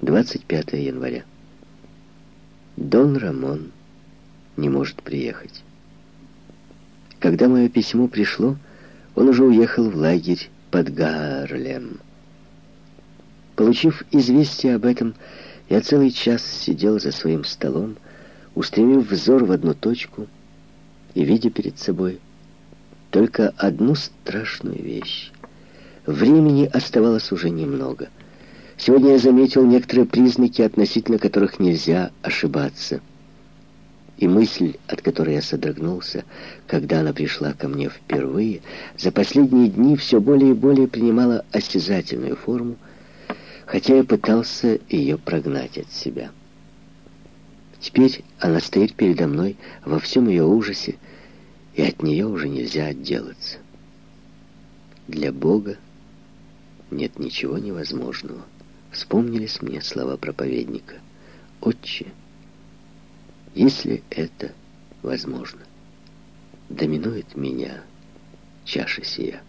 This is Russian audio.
25 января. Дон Рамон не может приехать. Когда мое письмо пришло, он уже уехал в лагерь под Гарлем. Получив известие об этом, я целый час сидел за своим столом, устремив взор в одну точку и видя перед собой только одну страшную вещь. Времени оставалось уже немного. Сегодня я заметил некоторые признаки, относительно которых нельзя ошибаться. И мысль, от которой я содрогнулся, когда она пришла ко мне впервые, за последние дни все более и более принимала осязательную форму, хотя я пытался ее прогнать от себя. Теперь она стоит передо мной во всем ее ужасе, и от нее уже нельзя отделаться. Для Бога нет ничего невозможного. Вспомнились мне слова проповедника. «Отче, если это возможно, доминует меня чаша сия».